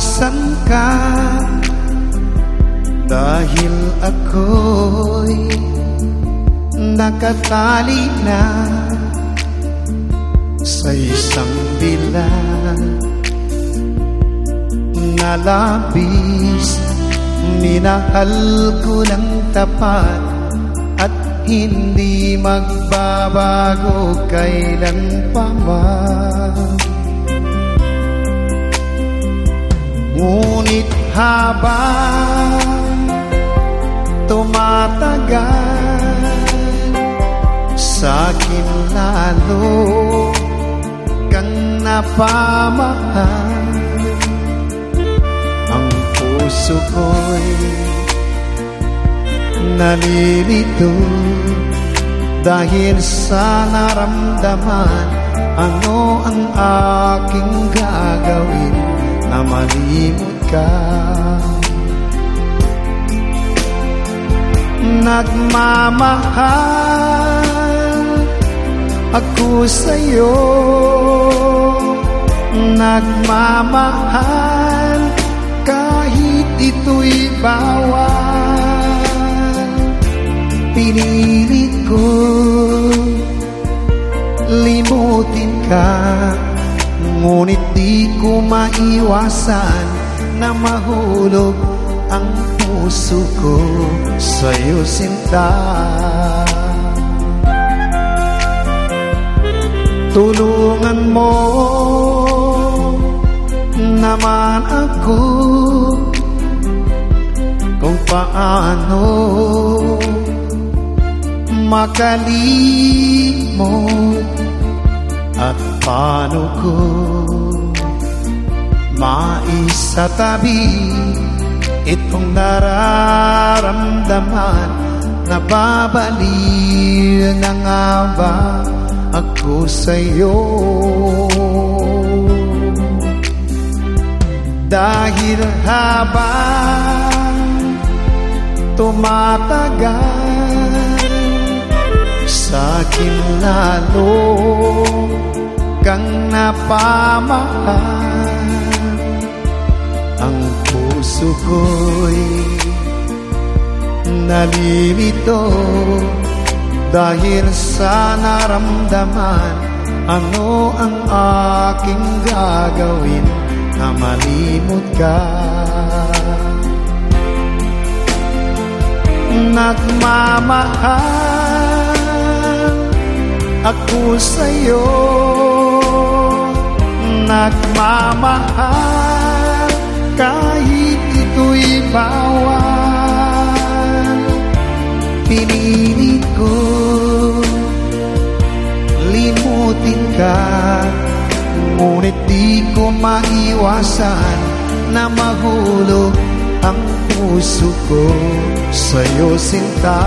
iwasan ka? Dahil ako'y nakatali na Sa isang bilang na labis. Minahal ko ng tapat At hindi magbabago kailan pa man. Ngunit habang tumatagal sa akin lalo kang napamahal. Ang puso ko'y nalilito Dahil sa naramdaman. Ano ang aking gagawin na malimot ka. Nagmamahal ako sa'yo. Nagmamahal kahit ito'y bawal. Pinilit ko limutin ka Ngunit di ko maiwasan na mahulog ang puso ko sa'yo sinta. Tulungan mo naman ako kung paano makalimot at paano ko maisatabi itong nararamdaman? Na babaliw na nga ba ako sa'yo? Dahil habang tumatagal sa akin lalo napamahal ang puso ko'y nalilito dahil sa naramdaman. Ano ang aking gagawin na malimot ka? Nagmamahal ako sa'yo Nagmamahal kahit ito'y bawal. Pinilit ko limutin ka. Ngunit di ko maiwasan na mahulog ang puso ko. Sa'yo sinta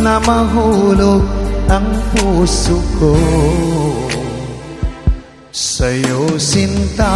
Na mahulog ang puso ko sa'yo sinta